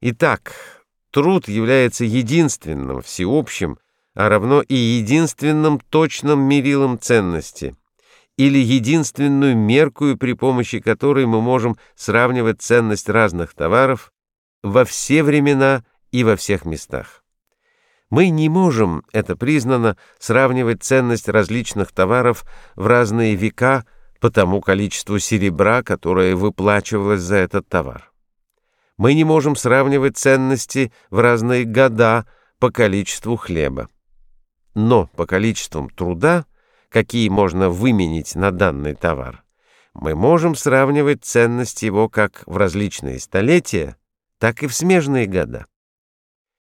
Итак, труд является единственным, всеобщим, а равно и единственным точным мерилом ценности или единственную меркую, при помощи которой мы можем сравнивать ценность разных товаров во все времена и во всех местах. Мы не можем, это признано, сравнивать ценность различных товаров в разные века по тому количеству серебра, которое выплачивалось за этот товар. Мы не можем сравнивать ценности в разные года по количеству хлеба. Но по количествам труда, какие можно выменить на данный товар, мы можем сравнивать ценность его как в различные столетия, так и в смежные года.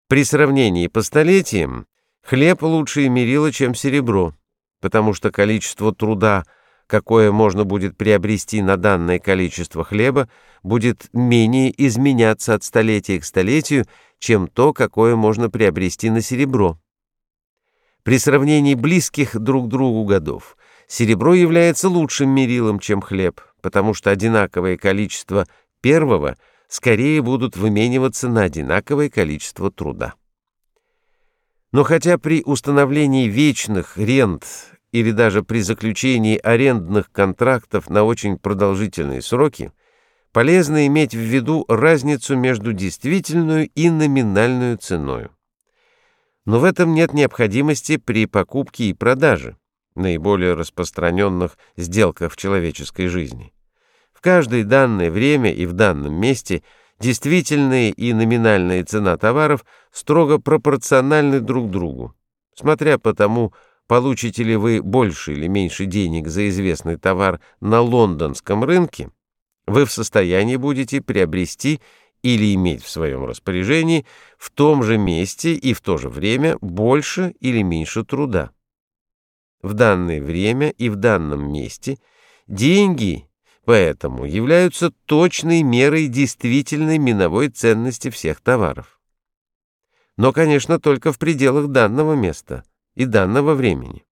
При сравнении по столетиям хлеб лучше мерило, чем серебро, потому что количество труда, какое можно будет приобрести на данное количество хлеба, будет менее изменяться от столетия к столетию, чем то, какое можно приобрести на серебро. При сравнении близких друг другу годов серебро является лучшим мерилом, чем хлеб, потому что одинаковое количество первого – скорее будут вымениваться на одинаковое количество труда. Но хотя при установлении вечных рент или даже при заключении арендных контрактов на очень продолжительные сроки, полезно иметь в виду разницу между действительную и номинальную ценой. Но в этом нет необходимости при покупке и продаже, наиболее распространенных сделках в человеческой жизни. В каждое данное время и в данном месте действительная и номинальная цена товаров строго пропорциональны друг другу. Смотря по тому, получите ли вы больше или меньше денег за известный товар на лондонском рынке, вы в состоянии будете приобрести или иметь в своем распоряжении в том же месте и в то же время больше или меньше труда. В данное время и в данном месте деньги поэтому являются точной мерой действительной миновой ценности всех товаров. Но, конечно, только в пределах данного места и данного времени.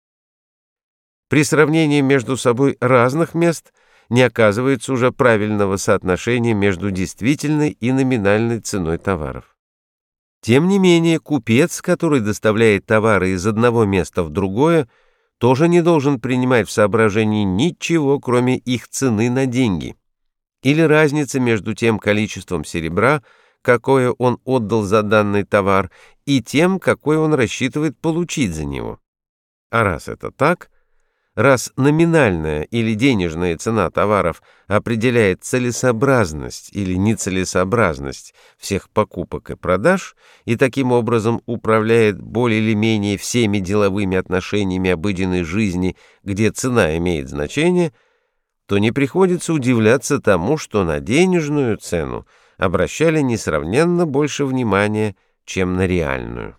При сравнении между собой разных мест не оказывается уже правильного соотношения между действительной и номинальной ценой товаров. Тем не менее, купец, который доставляет товары из одного места в другое, тоже не должен принимать в соображении ничего, кроме их цены на деньги, или разницы между тем количеством серебра, какое он отдал за данный товар, и тем, какой он рассчитывает получить за него. А раз это так, Раз номинальная или денежная цена товаров определяет целесообразность или нецелесообразность всех покупок и продаж и таким образом управляет более или менее всеми деловыми отношениями обыденной жизни, где цена имеет значение, то не приходится удивляться тому, что на денежную цену обращали несравненно больше внимания, чем на реальную.